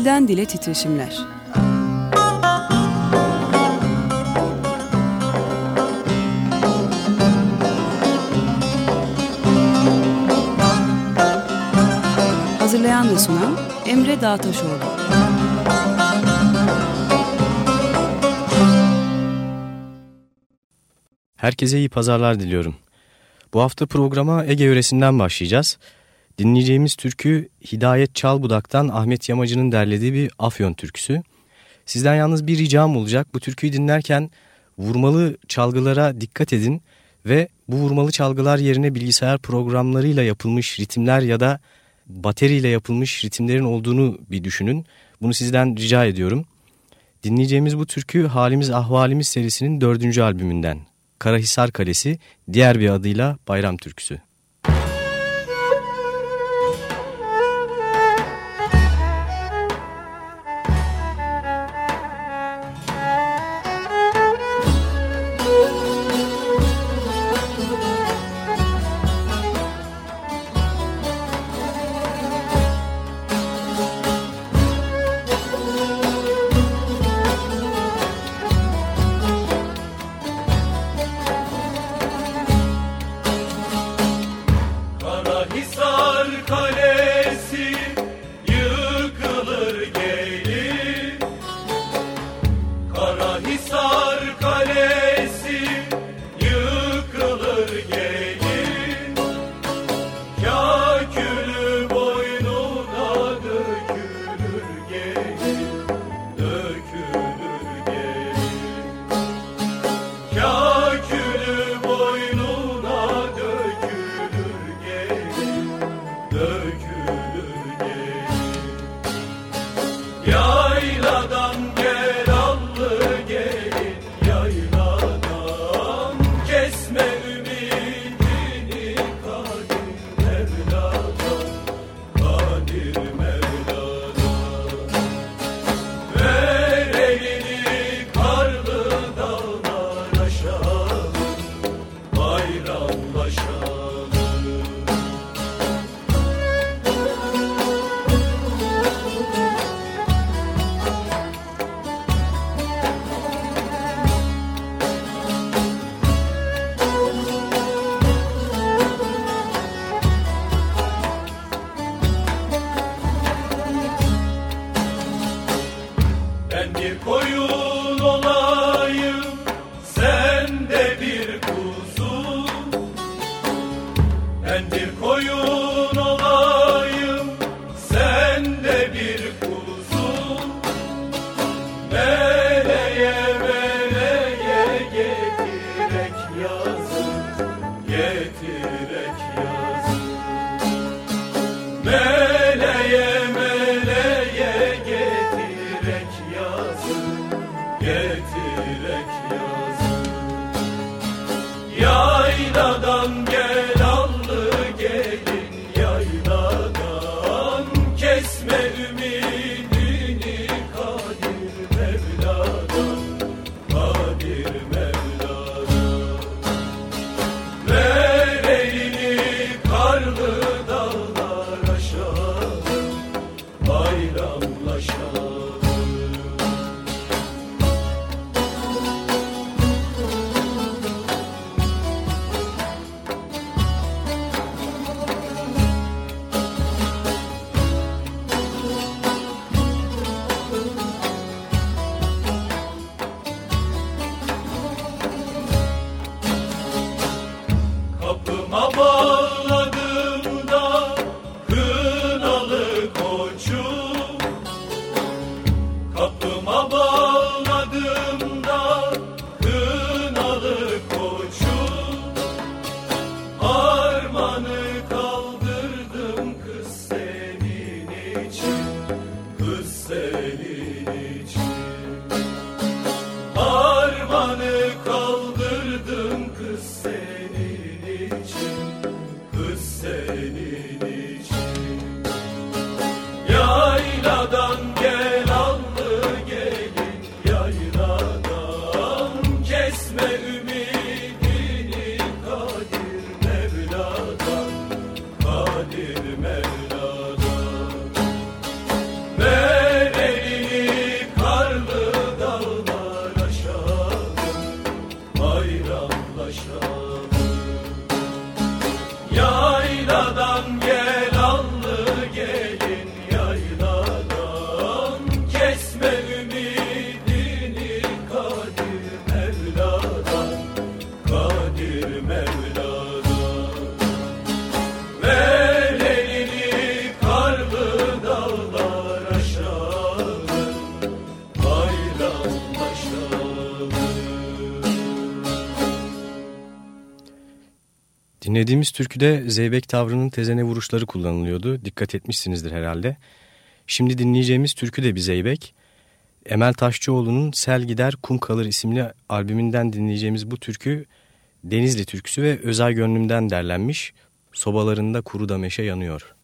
Dilden Dile Titreşimler Hazırlayan ve sunan Emre Dağtaşoğlu Herkese iyi pazarlar diliyorum. Bu hafta programa Ege yöresinden başlayacağız. Dinleyeceğimiz türkü Hidayet Çalbudak'tan Ahmet Yamacı'nın derlediği bir Afyon türküsü. Sizden yalnız bir ricam olacak. Bu türküyü dinlerken vurmalı çalgılara dikkat edin ve bu vurmalı çalgılar yerine bilgisayar programlarıyla yapılmış ritimler ya da bateriyle yapılmış ritimlerin olduğunu bir düşünün. Bunu sizden rica ediyorum. Dinleyeceğimiz bu türkü Halimiz Ahvalimiz serisinin dördüncü albümünden. Karahisar Kalesi, diğer bir adıyla Bayram Türküsü. Dinlediğimiz türküde zeybek tavrının tezene vuruşları kullanılıyordu. Dikkat etmişsinizdir herhalde. Şimdi dinleyeceğimiz türkü de bir zeybek. Emel Taşçıoğlu'nun Sel Gider Kum Kalır isimli albümünden dinleyeceğimiz bu türkü Denizli türküsü ve Özel Gönlüm'den derlenmiş. Sobalarında kuru da meşe yanıyor.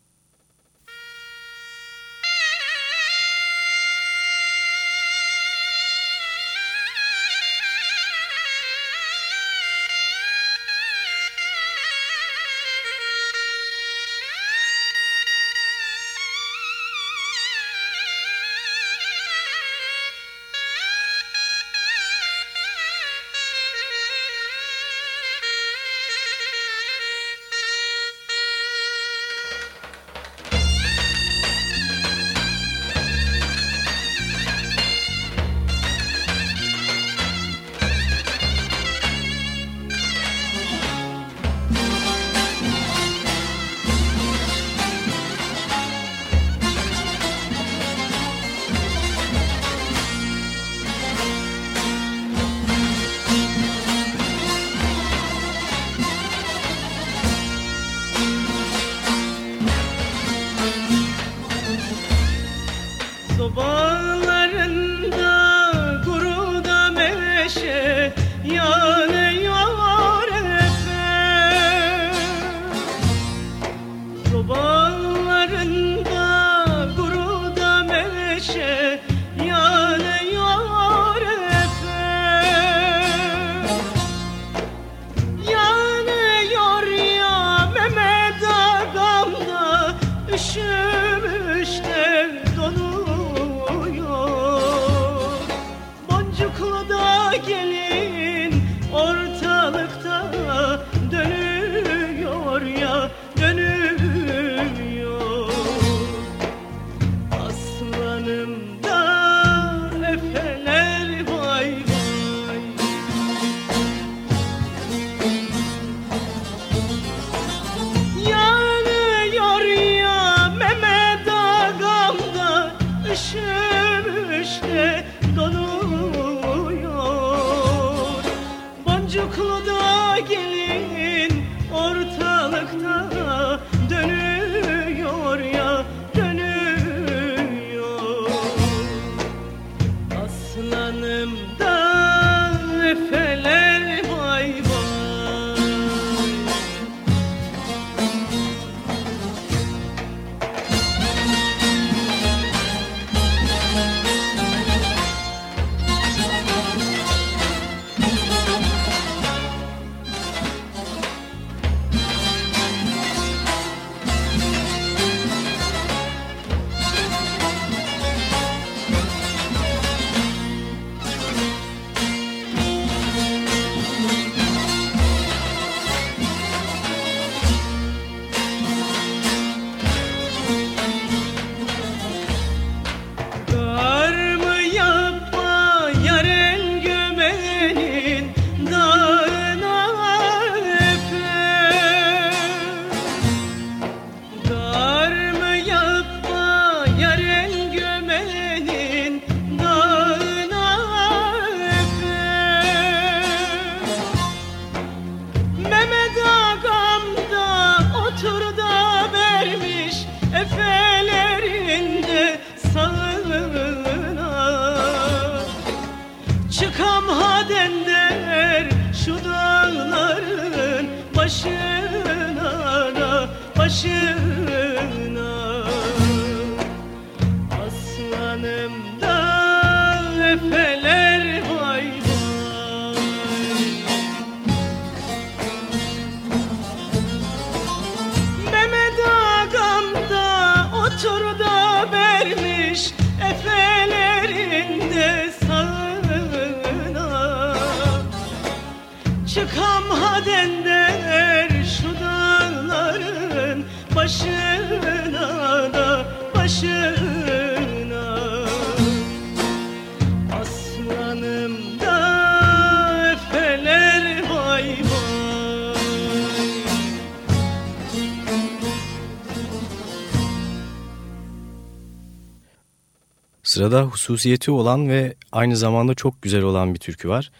Sırada hususiyeti olan ve aynı zamanda çok güzel olan bir türkü var.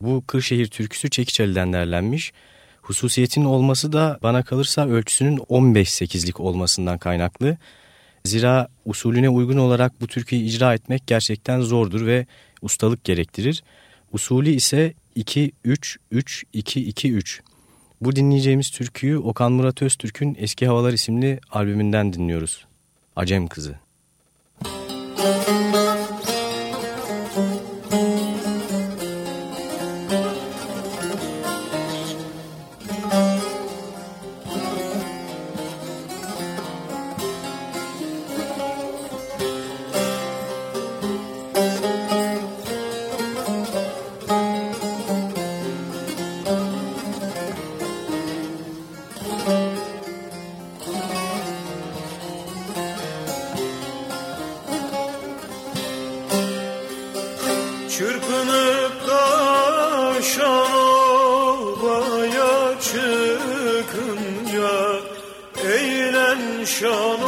Bu Kırşehir türküsü Çekiçeli'den derlenmiş. Hususiyetin olması da bana kalırsa ölçüsünün 15-8'lik olmasından kaynaklı. Zira usulüne uygun olarak bu türküyü icra etmek gerçekten zordur ve ustalık gerektirir. Usulü ise 2-3-3-2-2-3. Bu dinleyeceğimiz türküyü Okan Murat Öztürk'ün Eski Havalar isimli albümünden dinliyoruz. Acem Kızı. Show.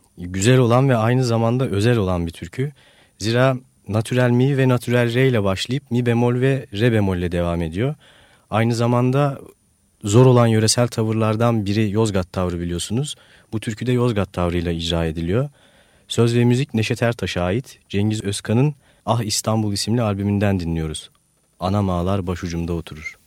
güzel olan ve aynı zamanda özel olan bir türkü. Zira natürel mi ve natürel re ile başlayıp mi bemol ve re bemol ile devam ediyor. Aynı zamanda zor olan yöresel tavırlardan biri Yozgat tavrı biliyorsunuz. Bu türkü de Yozgat tavrıyla icra ediliyor. Söz ve müzik Neşet Ertaş'a ait Cengiz Özkan'ın Ah İstanbul isimli albümünden dinliyoruz. Ana ağlar başucumda oturur.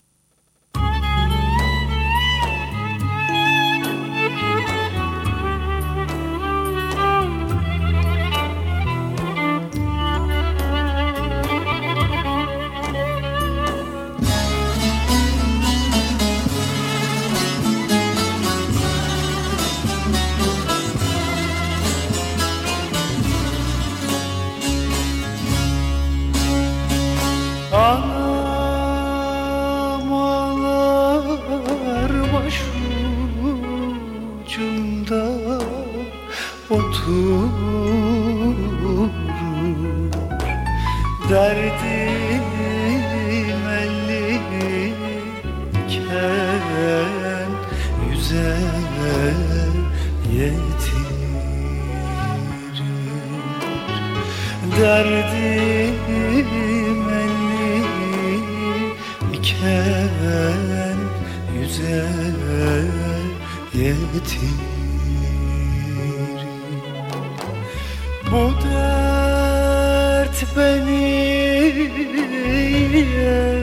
bize yetirir Derdim elli iken yüze yetirir Bu dert beni yer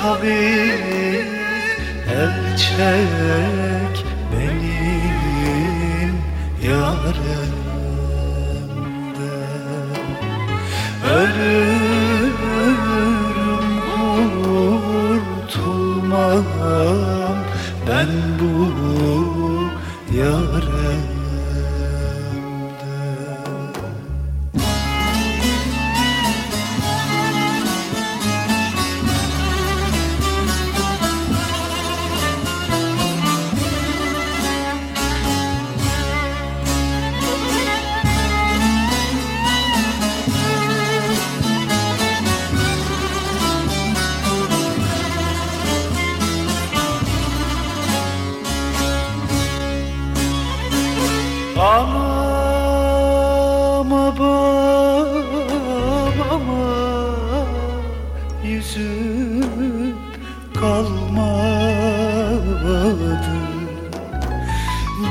tabi el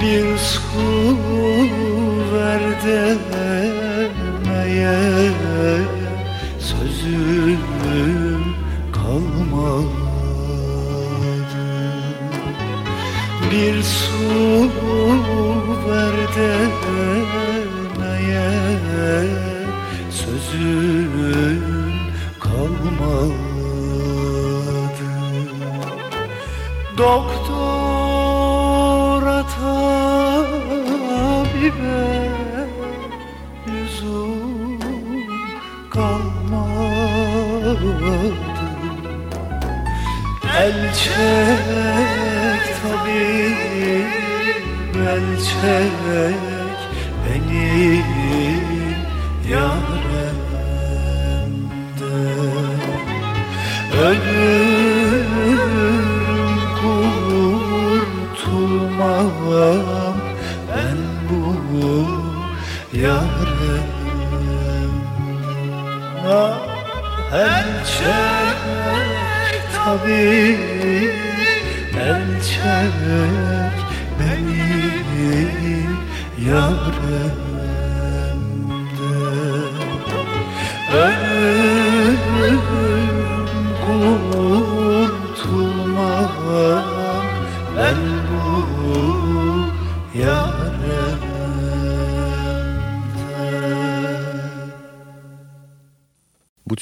El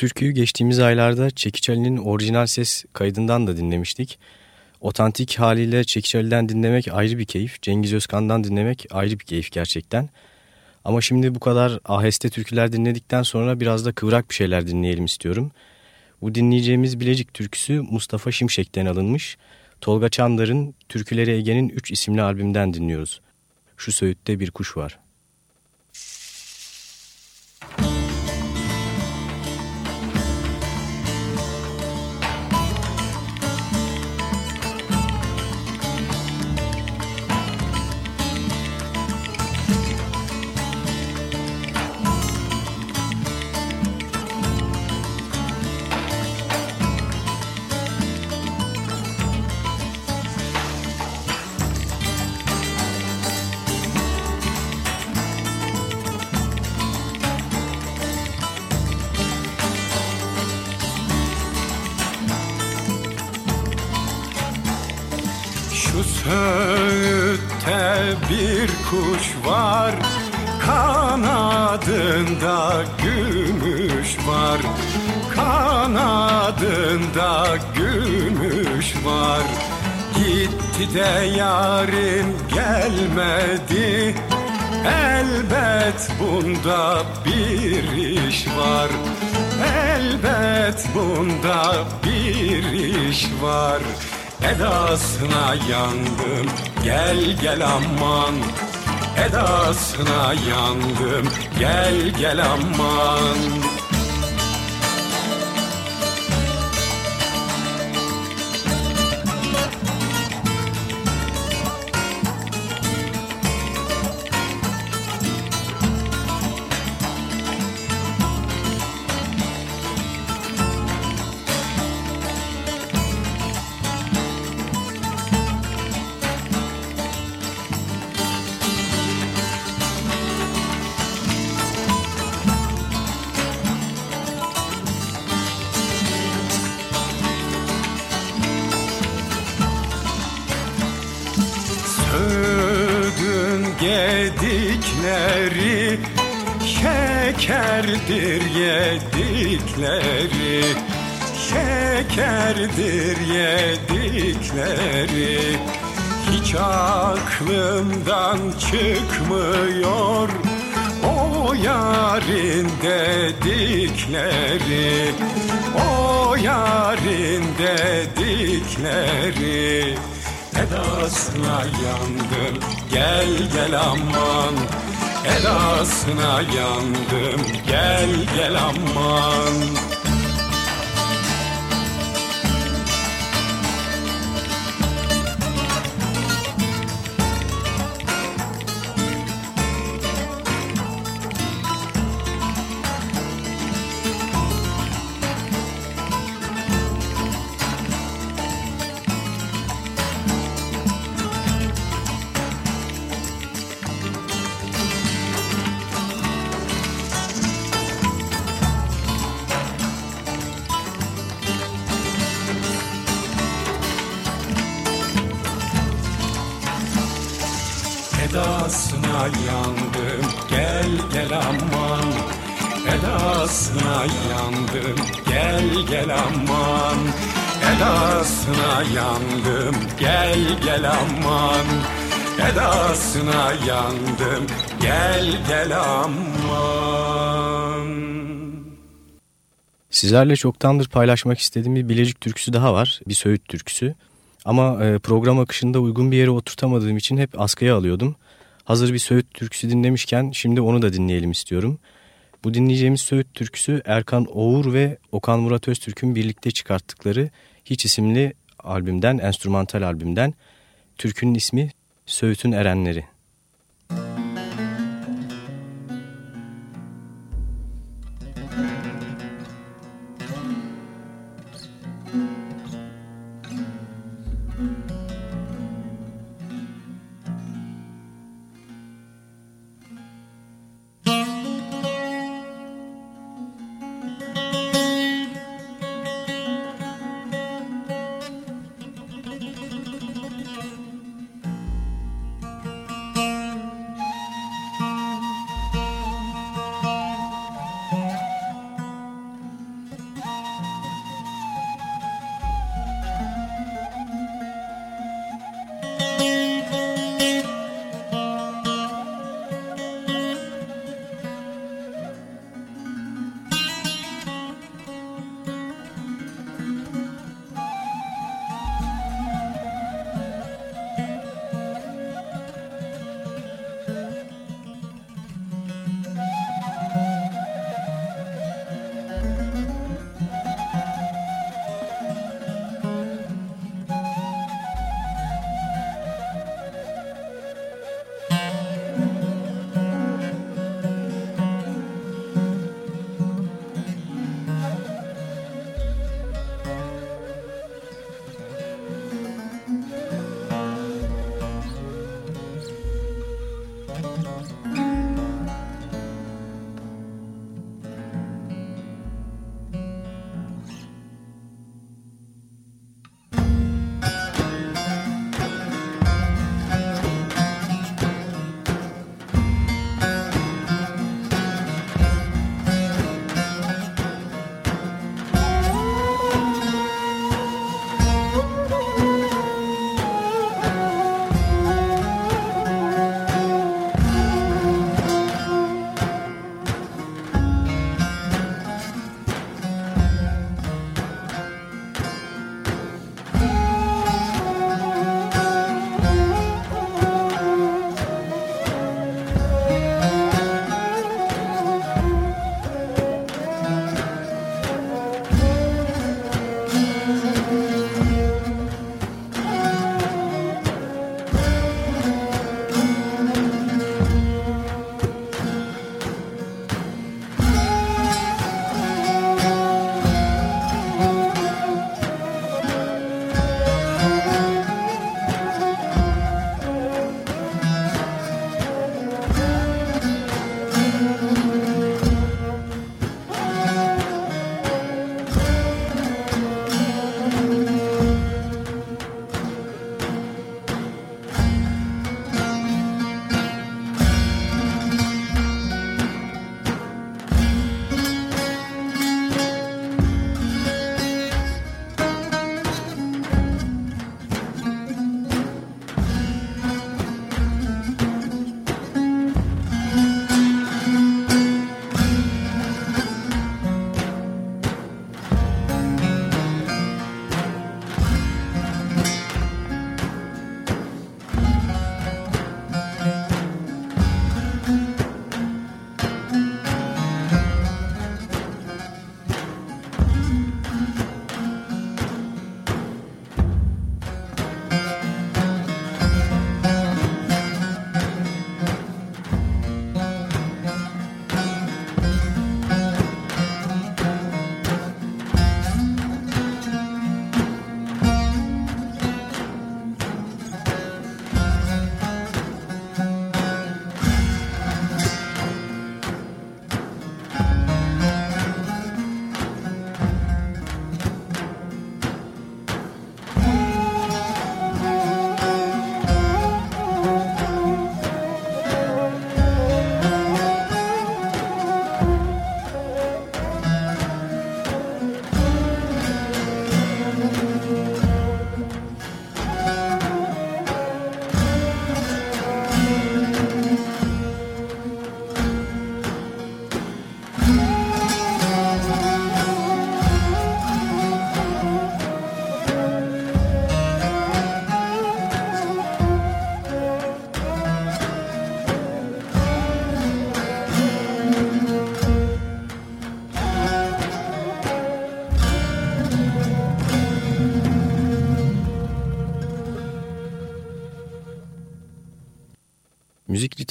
türküyü geçtiğimiz aylarda Çekiç Ali'nin orijinal ses kaydından da dinlemiştik. Otantik haliyle Çekiç Ali'den dinlemek ayrı bir keyif, Cengiz Özkan'dan dinlemek ayrı bir keyif gerçekten. Ama şimdi bu kadar aheste türküler dinledikten sonra biraz da kıvrak bir şeyler dinleyelim istiyorum. Bu dinleyeceğimiz Bilecik türküsü Mustafa Şimşek'ten alınmış. Tolga Çandar'ın Türküleri Ege'nin 3 isimli albümden dinliyoruz. Şu söğütte bir kuş var. Edasına yandım. Gel gel aman. Edasına yandım. Gel gel aman Şekerdir yedikleri Şekerdir yedikleri. Hiç aklımdan çıkmıyor O yarın dedikleri. O yarın dedikleri. Edasına yandım gel gel aman Edasına yandım. Gel gel aman Edasına yandım. Gel gel aman. Edasına yandım. Gel gel aman. Edasına yandım. Gel gel aman. Edasına yandım. Gel gel aman. Sizlerle çoktandır paylaşmak istediğim bir Bilecik türküsü daha var. Bir Söğüt türküsü. Ama e, program akışında uygun bir yere oturtamadığım için hep askıya alıyordum. Hazır bir Söğüt türküsü dinlemişken şimdi onu da dinleyelim istiyorum. Bu dinleyeceğimiz Söğüt türküsü Erkan Oğur ve Okan Murat Öztürk'ün birlikte çıkarttıkları Hiç isimli albümden, enstrümantal albümden. Türkünün ismi Söğüt'ün Erenleri.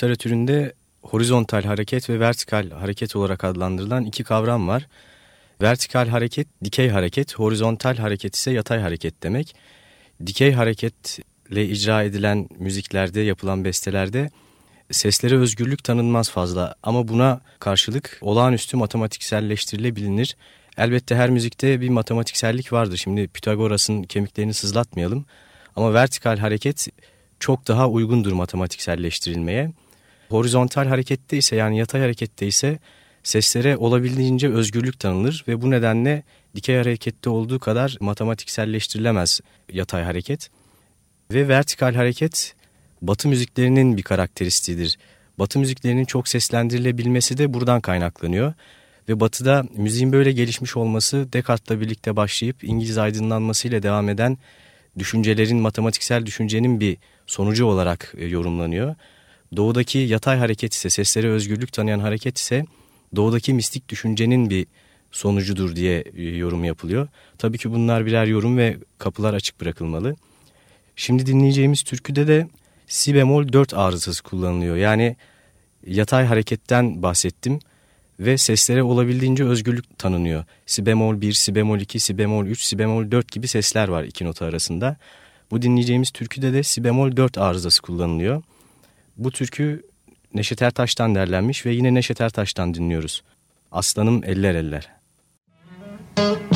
Literatüründe horizontal hareket ve vertikal hareket olarak adlandırılan iki kavram var. Vertikal hareket dikey hareket, horizontal hareket ise yatay hareket demek. Dikey hareketle icra edilen müziklerde, yapılan bestelerde seslere özgürlük tanınmaz fazla ama buna karşılık olağanüstü matematikselleştirilebilir. Elbette her müzikte bir matematiksellik vardır. Şimdi Pitagoras'ın kemiklerini sızlatmayalım. Ama vertikal hareket çok daha uygundur matematikselleştirilmeye. Horizontal harekette ise yani yatay harekette ise seslere olabildiğince özgürlük tanınır ve bu nedenle dikey harekette olduğu kadar matematikselleştirilemez yatay hareket. Ve vertikal hareket Batı müziklerinin bir karakteristiğidir. Batı müziklerinin çok seslendirilebilmesi de buradan kaynaklanıyor. Ve batıda müziğin böyle gelişmiş olması Descartes'la birlikte başlayıp İngiliz aydınlanmasıyla devam eden düşüncelerin, matematiksel düşüncenin bir sonucu olarak e, yorumlanıyor. Doğudaki yatay hareket ise, seslere özgürlük tanıyan hareket ise doğudaki mistik düşüncenin bir sonucudur diye e, yorum yapılıyor. Tabii ki bunlar birer yorum ve kapılar açık bırakılmalı. Şimdi dinleyeceğimiz türküde de si bemol 4 arızası kullanılıyor. Yani yatay hareketten bahsettim ve seslere olabildiğince özgürlük tanınıyor. Si bemol 1, si bemol 2, si bemol 3, si bemol 4 gibi sesler var iki nota arasında. Bu dinleyeceğimiz türküde de si bemol 4 arızası kullanılıyor. Bu türkü Neşet Ertaş'tan derlenmiş ve yine Neşet Ertaş'tan dinliyoruz. Aslanım eller eller. Müzik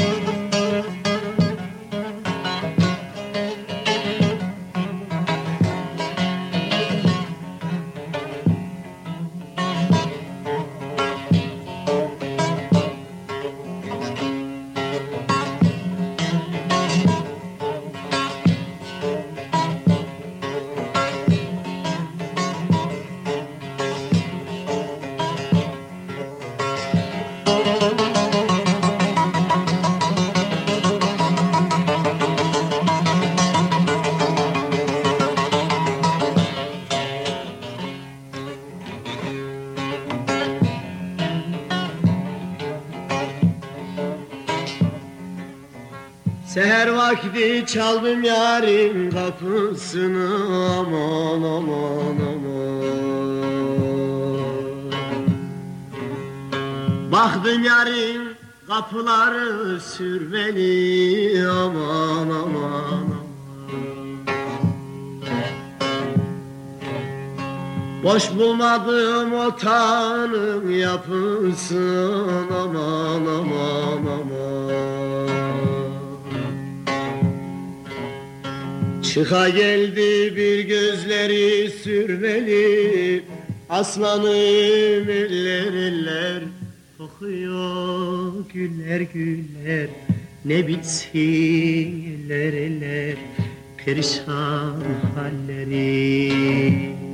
çaldım yarın kapısını aman aman aman. Baktım yarın kapıları sürmeli aman aman Boş bulmadım otağının yapısın aman aman aman Çıka geldi bir gözleri sürmeli. Aslanım eller eller Kokuyor güller güller. Ne bitsin eller eller Perişan halleri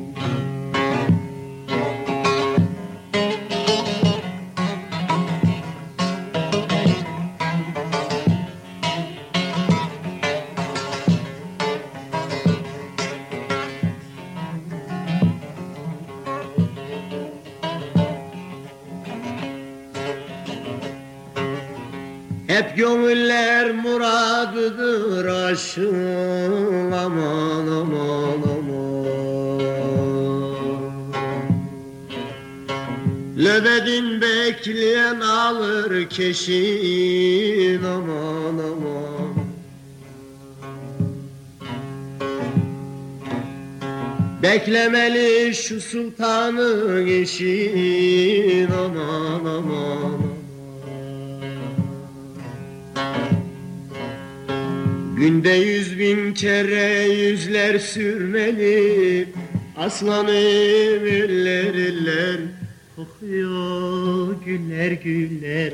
alır keşin aman aman. Beklemeli şu sultanın eşin aman aman Günde yüz bin kere yüzler sürmeli Aslanım eller eller Kokuyor güller güller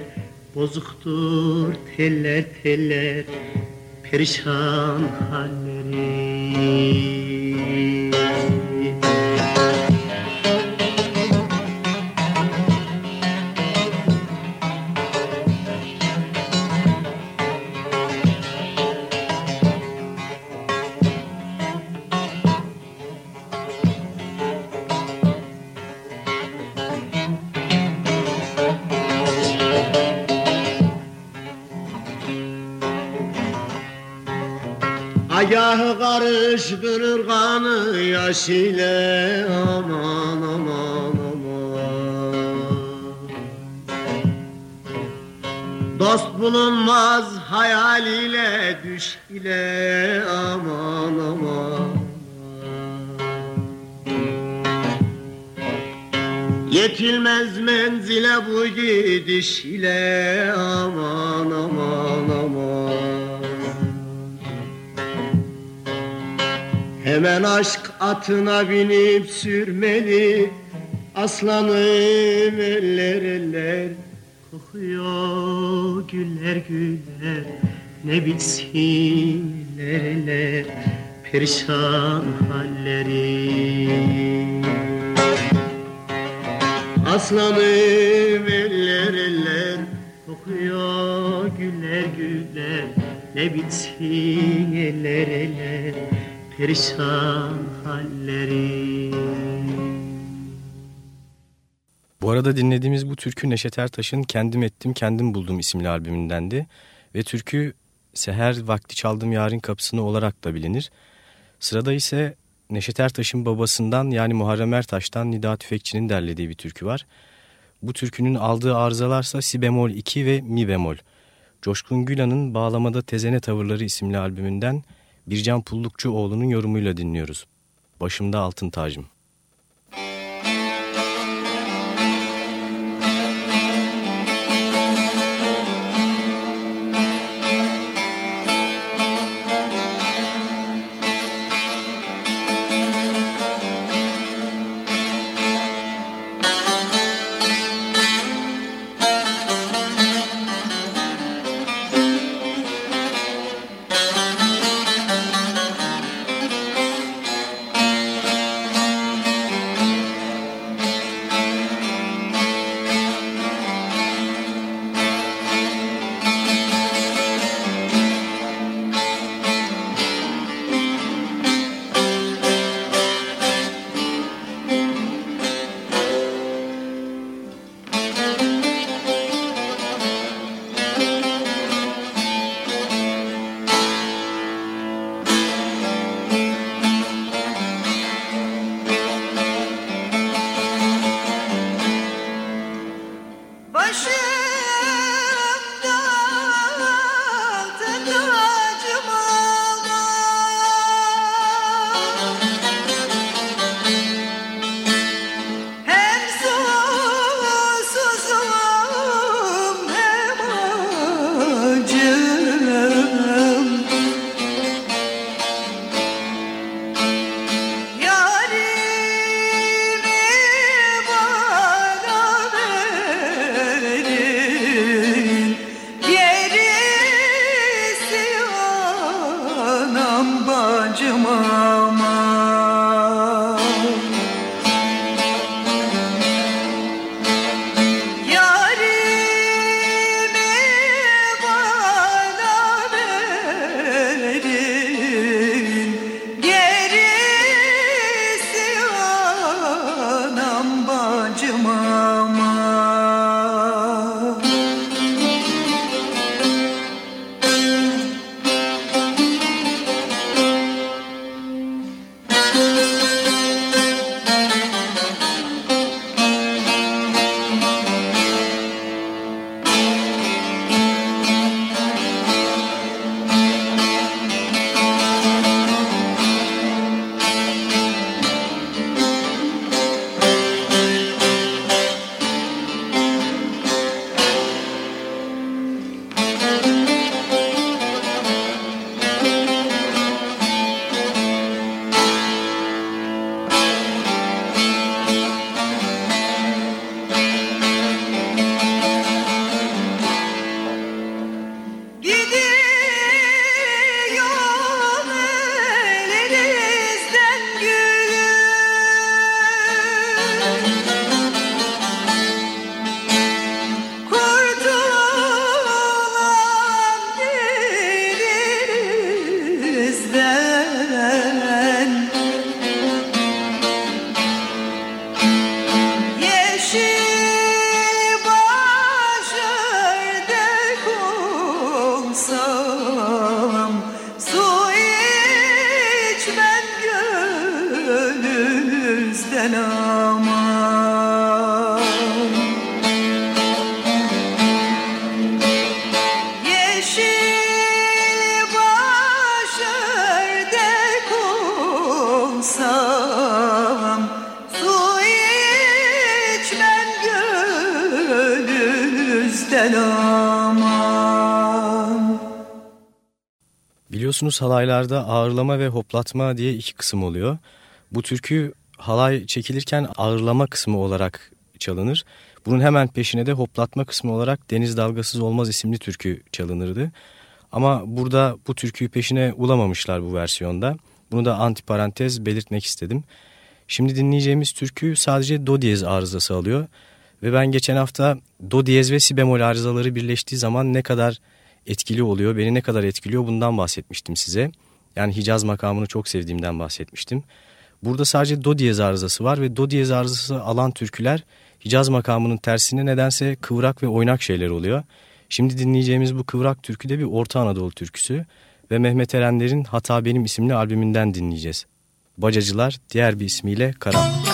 Bozuktur teller teller Perişan halleri yaş ile aman aman aman. Dost bulunmaz hayal ile düş ile aman aman. Yetilmez menzile bu gidiş ile aman aman aman. Hemen aşk atına binip sürmeli Aslanım eller eller. Kokuyor güller güller Ne bilsinler eller Perişan halleri. Aslanım eller eller. Kokuyor güller güller Ne bitsin eller eller Perişan halleri Bu arada dinlediğimiz bu türkü Neşet Ertaş'ın Kendim Ettim Kendim Buldum isimli albümündendi. Ve türkü Seher Vakti Çaldım Yarın Kapısını olarak da bilinir. Sırada ise Neşet Ertaş'ın babasından yani Muharrem Ertaş'tan Nida Tüfekçi'nin derlediği bir türkü var. Bu türkünün aldığı arızalarsa si bemol 2 ve mi bemol. Coşkun Gülan'ın Bağlamada Tezene Tavırları isimli albümünden Bircan Pullukçuoğlu'nun yorumuyla dinliyoruz. Başımda altın tacım. Biliyorsunuz halaylarda ağırlama ve hoplatma diye iki kısım oluyor. Bu türkü halay çekilirken ağırlama kısmı olarak çalınır. Bunun hemen peşine de hoplatma kısmı olarak Deniz Dalgasız Olmaz isimli türkü çalınırdı. Ama burada bu türküyü peşine ulamamışlar bu versiyonda. Bunu da antiparantez belirtmek istedim. Şimdi dinleyeceğimiz türkü sadece do diyez arızası alıyor. Ve ben geçen hafta do diyez ve si bemol arızaları birleştiği zaman ne kadar etkili oluyor, beni ne kadar etkiliyor bundan bahsetmiştim size. Yani Hicaz makamını çok sevdiğimden bahsetmiştim. Burada sadece do diyez arızası var ve do diyez arızası alan türküler Hicaz makamının tersine nedense kıvrak ve oynak şeyler oluyor. Şimdi dinleyeceğimiz bu kıvrak türkü de bir Orta Anadolu türküsü ve Mehmet Erenler'in Hata Benim isimli albümünden dinleyeceğiz. Bacacılar diğer bir ismiyle Kara.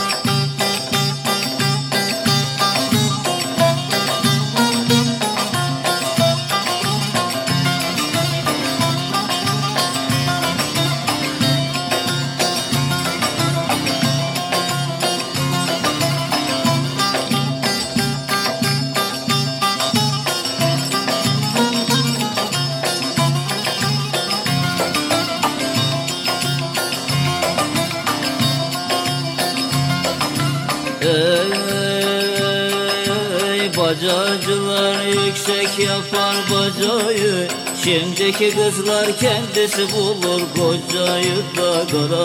Şimdiki kızlar kendisi bulur kocayı da kara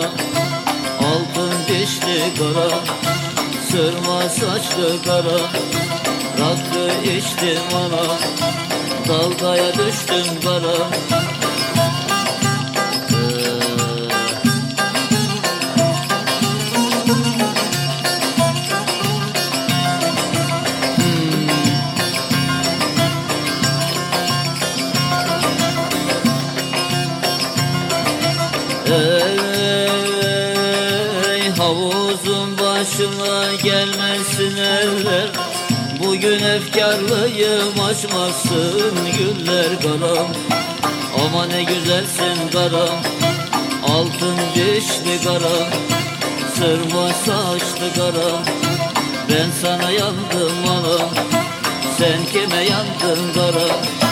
Altın dişli kara Sırma saçlı kara Rakı içtim ana Dalgaya düştüm kara gelmesin eller. Bugün efkarlıyım açmasın güller karam Ama ne güzelsin karam Altın dişli karam. Sırma saçlı karam Ben sana yandım anam. Sen kime yandın karam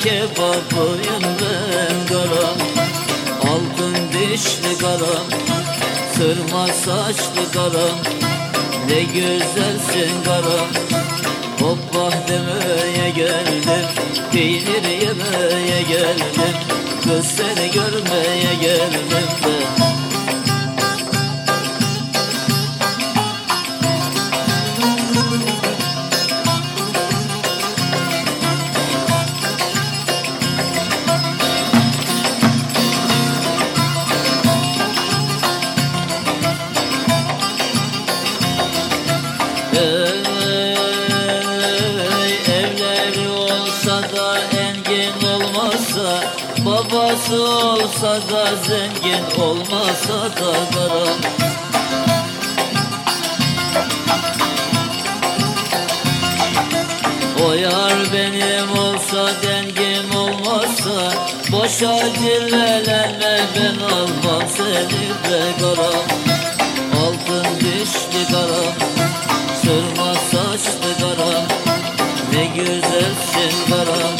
kebabıyım ben karam Altın dişli karam Sırma saçlı karam Ne güzelsin karam Hoppah demeye geldim Peynir yemeye geldim. Kız seni görmeye geldim ben Boşa cilvelenme ben almam seni de karam Altın dişli karam Sırma saçlı karam Ne güzelsin karam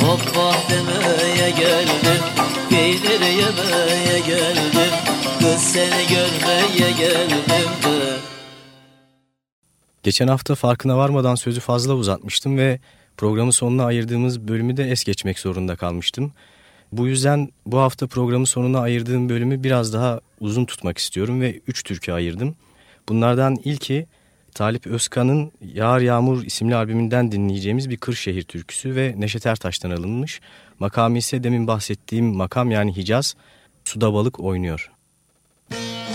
Hoppa demeye geldim. Peynir yemeye geldim Kız seni görmeye geldim de Geçen hafta farkına varmadan sözü fazla uzatmıştım ve programın sonuna ayırdığımız bölümü de es geçmek zorunda kalmıştım. Bu yüzden bu hafta programın sonuna ayırdığım bölümü biraz daha uzun tutmak istiyorum ve üç türkü ayırdım. Bunlardan ilki Talip Özkan'ın Yağar Yağmur isimli albümünden dinleyeceğimiz bir Kırşehir türküsü ve Neşet Ertaş'tan alınmış. Makamı ise demin bahsettiğim makam yani Hicaz, suda balık oynuyor. Suda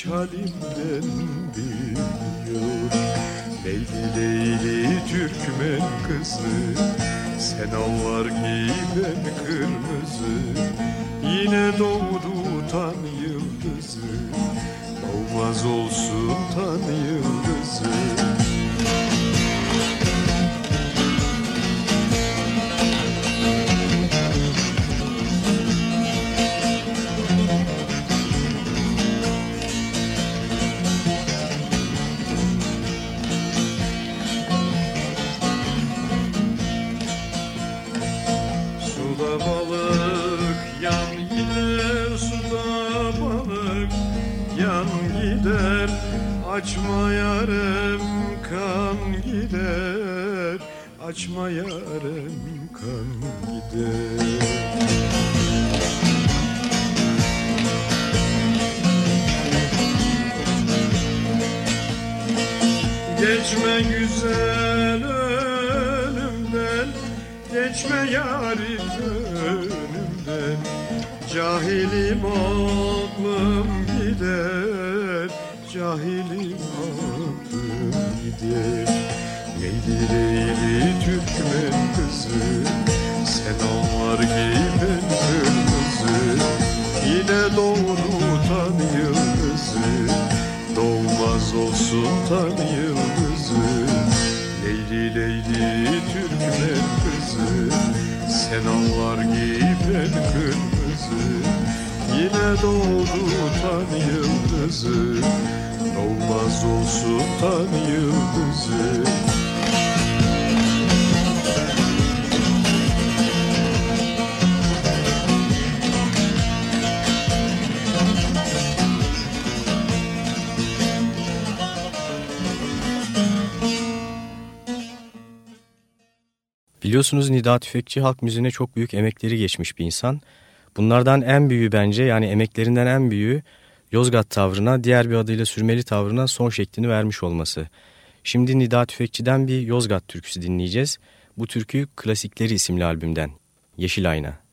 İç halimden bilmiyor. Leyli Leyli Türkmen kızı. Sen allar giy ben kırmızı. Yine doğdu tan yıldızı. Olmaz olsun tan yıldızı Doğmaz olsun yıldızı Biliyorsunuz Nida Tüfekçi halk müziğine çok büyük emekleri geçmiş bir insan. Bunlardan en büyüğü bence yani emeklerinden en büyüğü Yozgat tavrına diğer bir adıyla sürmeli tavrına son şeklini vermiş olması. Şimdi Nida Tüfekçi'den bir Yozgat türküsü dinleyeceğiz. Bu türkü Klasikleri isimli albümden. Yeşil Ayna.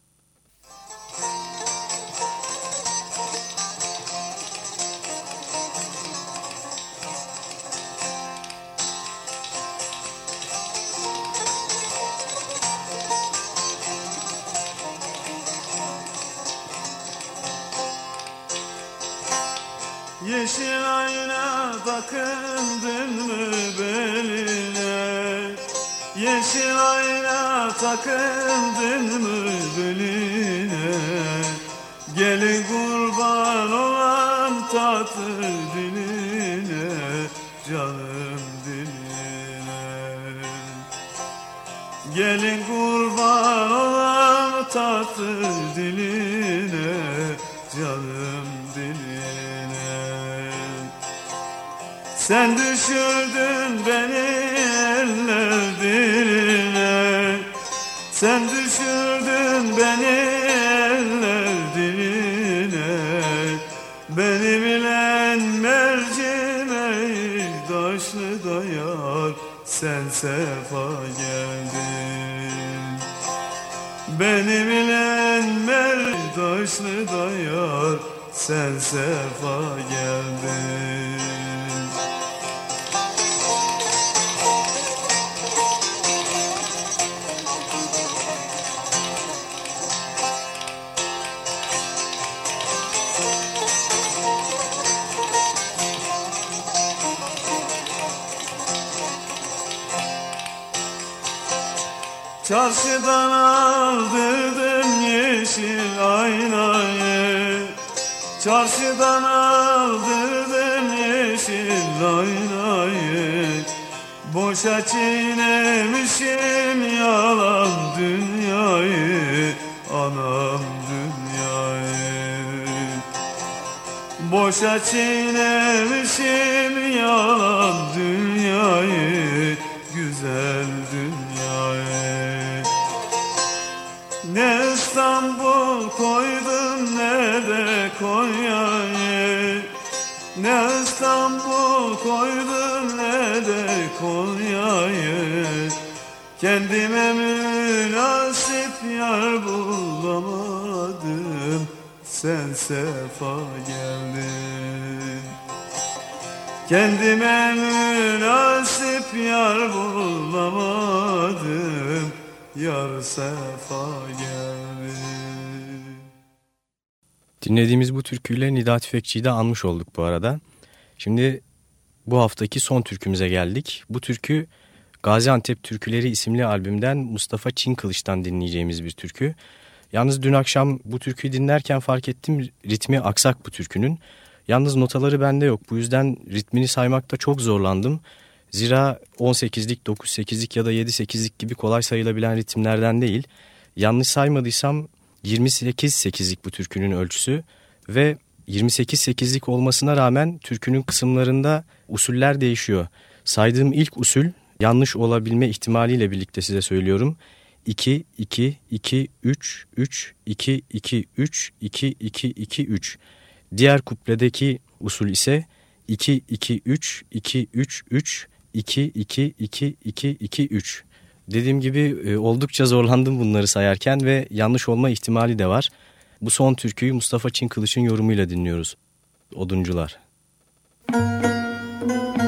Sen düşürdün beni eller diline. Sen düşürdün beni eller diline. Beni bilen mercimeği taşlı dayar Sen sefa geldin. Beni bilen mer taşlı dayar Sen sefa geldin Çarşıdan aldırdım yeşil aynayı. Çarşıdan aldırdım yeşil aynayı. Boşa çiğnemişim yalan dünyayı Anam dünyayı. Boşa çiğnemişim yalan dünyayı Kendime münasip yar bulamadım Sen sefa geldin Kendime münasip yar bulamadım Yar sefa geldi Dinlediğimiz bu türküyle Nida Tüfekçi'yi de anmış olduk bu arada. Şimdi bu haftaki son türkümüze geldik. Bu türkü Gaziantep Türküleri isimli albümden Mustafa Çinkılıç'tan dinleyeceğimiz bir türkü. Yalnız dün akşam bu türküyü dinlerken fark ettim ritmi aksak bu türkünün. Yalnız notaları bende yok. Bu yüzden ritmini saymakta çok zorlandım. Zira 18'lik, 9-8'lik ya da 7-8'lik gibi kolay sayılabilen ritimlerden değil. Yanlış saymadıysam 28-8'lik bu türkünün ölçüsü ve 28-8'lik olmasına rağmen türkünün kısımlarında usuller değişiyor. Saydığım ilk usul yanlış olabilme ihtimaliyle birlikte size söylüyorum. 2 2 2 3 3 2 2 3 2 2 2 3. Diğer kupledeki usul ise 2 2 3 2 3 3 2 2 2 2 2 3. Dediğim gibi e, oldukça zorlandım bunları sayarken ve yanlış olma ihtimali de var. Bu son türküyü Mustafa Çinkılıç'ın yorumuyla dinliyoruz. Oduncular. Müzik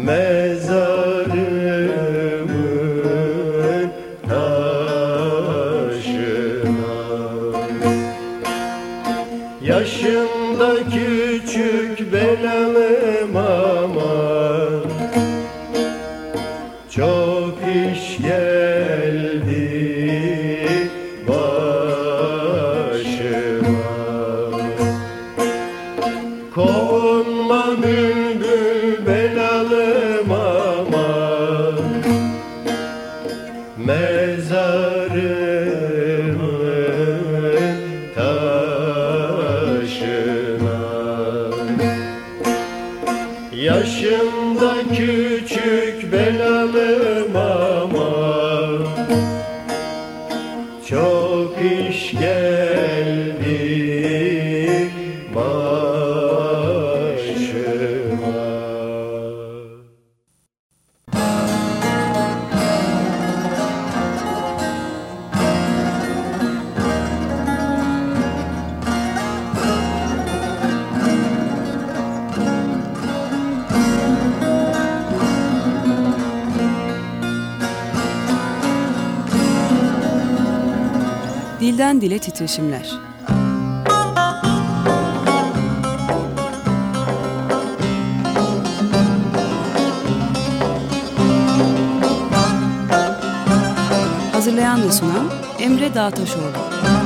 Mais Dile titreşimler. Hazırlayan ve sunan Emre Dağtaşoğlu.